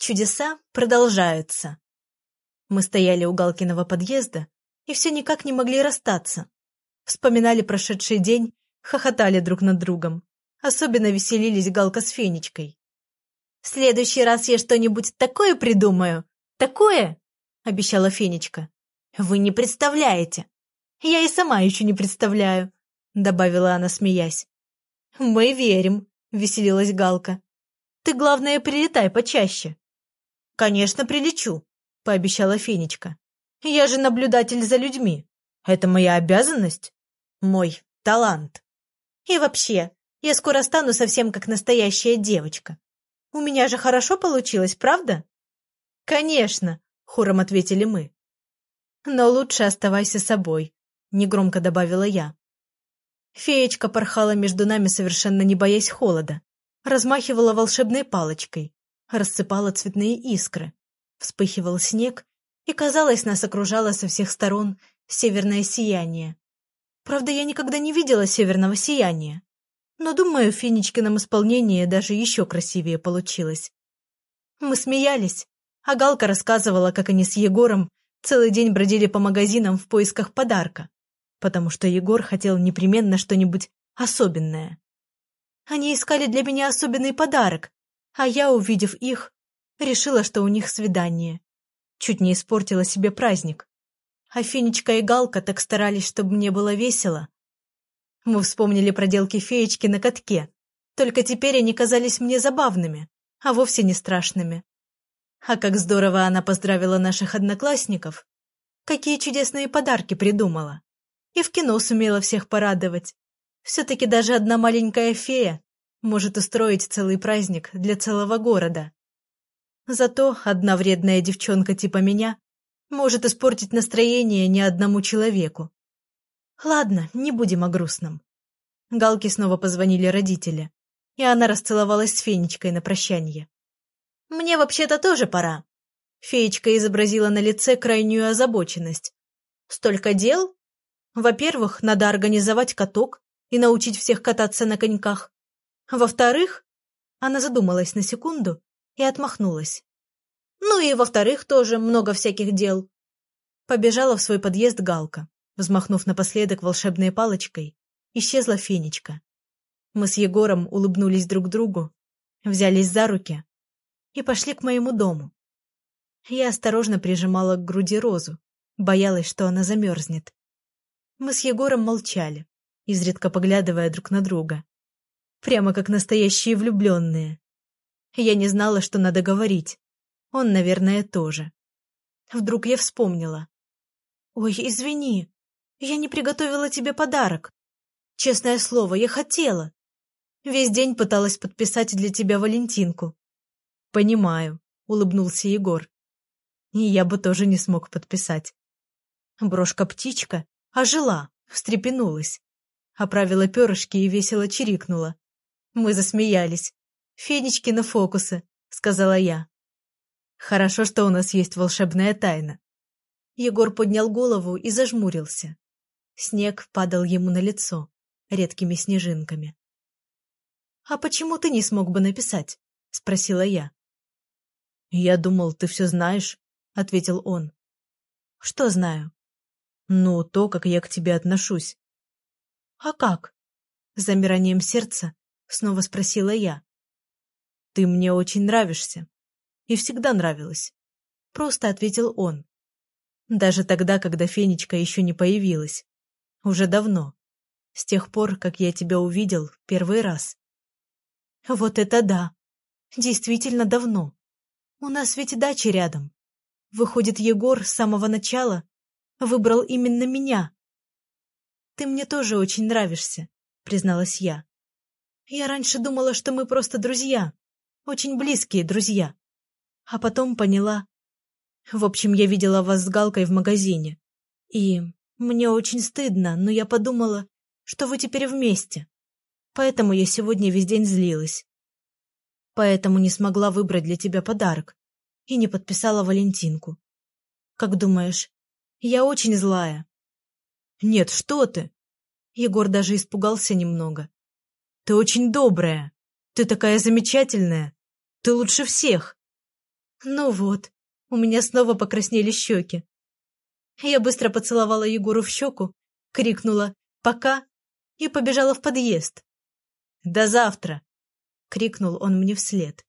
Чудеса продолжаются. Мы стояли у Галкиного подъезда и все никак не могли расстаться. Вспоминали прошедший день, хохотали друг над другом. Особенно веселились Галка с Фенечкой. «В следующий раз я что-нибудь такое придумаю. Такое!» — обещала Фенечка. «Вы не представляете. Я и сама еще не представляю», — добавила она, смеясь. «Мы верим», — веселилась Галка. «Ты, главное, прилетай почаще». «Конечно, прилечу», — пообещала Фенечка. «Я же наблюдатель за людьми. Это моя обязанность, мой талант. И вообще, я скоро стану совсем как настоящая девочка. У меня же хорошо получилось, правда?» «Конечно», — хором ответили мы. «Но лучше оставайся собой», — негромко добавила я. Феечка порхала между нами, совершенно не боясь холода, размахивала волшебной палочкой, рассыпала цветные искры. Вспыхивал снег, и, казалось, нас окружало со всех сторон северное сияние. Правда, я никогда не видела северного сияния. Но, думаю, в Финичкином исполнении даже еще красивее получилось. Мы смеялись, а Галка рассказывала, как они с Егором целый день бродили по магазинам в поисках подарка, потому что Егор хотел непременно что-нибудь особенное. Они искали для меня особенный подарок, а я, увидев их, решила, что у них свидание. Чуть не испортила себе праздник. А Фенечка и Галка так старались, чтобы мне было весело. Мы вспомнили проделки феечки на катке, только теперь они казались мне забавными, а вовсе не страшными. А как здорово она поздравила наших одноклассников. Какие чудесные подарки придумала. И в кино сумела всех порадовать. Все-таки даже одна маленькая фея может устроить целый праздник для целого города. Зато одна вредная девчонка типа меня может испортить настроение ни одному человеку. Ладно, не будем о грустном. Галке снова позвонили родители, и она расцеловалась с Фенечкой на прощание. «Мне вообще-то тоже пора». Феечка изобразила на лице крайнюю озабоченность. «Столько дел? Во-первых, надо организовать каток и научить всех кататься на коньках. Во-вторых, она задумалась на секунду и отмахнулась. Ну и во-вторых, тоже много всяких дел. Побежала в свой подъезд Галка, взмахнув напоследок волшебной палочкой, исчезла Фенечка. Мы с Егором улыбнулись друг другу, взялись за руки и пошли к моему дому. Я осторожно прижимала к груди розу, боялась, что она замерзнет. Мы с Егором молчали, изредка поглядывая друг на друга прямо как настоящие влюбленные. Я не знала, что надо говорить. Он, наверное, тоже. Вдруг я вспомнила. «Ой, извини, я не приготовила тебе подарок. Честное слово, я хотела. Весь день пыталась подписать для тебя Валентинку». «Понимаю», — улыбнулся Егор. «И я бы тоже не смог подписать». Брошка-птичка ожила, встрепенулась, оправила перышки и весело чирикнула. Мы засмеялись. «Фенечкины фокусы», — сказала я. «Хорошо, что у нас есть волшебная тайна». Егор поднял голову и зажмурился. Снег падал ему на лицо редкими снежинками. «А почему ты не смог бы написать?» — спросила я. «Я думал, ты все знаешь», — ответил он. «Что знаю?» «Ну, то, как я к тебе отношусь». «А как?» С замиранием сердца Снова спросила я. Ты мне очень нравишься. И всегда нравилась. Просто ответил он. Даже тогда, когда Фенечка еще не появилась. Уже давно. С тех пор, как я тебя увидел первый раз. Вот это да! Действительно давно. У нас ведь дача рядом. Выходит, Егор с самого начала выбрал именно меня. Ты мне тоже очень нравишься, призналась я. Я раньше думала, что мы просто друзья, очень близкие друзья. А потом поняла. В общем, я видела вас с Галкой в магазине. И мне очень стыдно, но я подумала, что вы теперь вместе. Поэтому я сегодня весь день злилась. Поэтому не смогла выбрать для тебя подарок и не подписала Валентинку. Как думаешь, я очень злая? Нет, что ты? Егор даже испугался немного. Ты очень добрая. Ты такая замечательная. Ты лучше всех. Ну вот, у меня снова покраснели щеки. Я быстро поцеловала Егору в щеку, крикнула «пока» и побежала в подъезд. «До завтра!» — крикнул он мне вслед.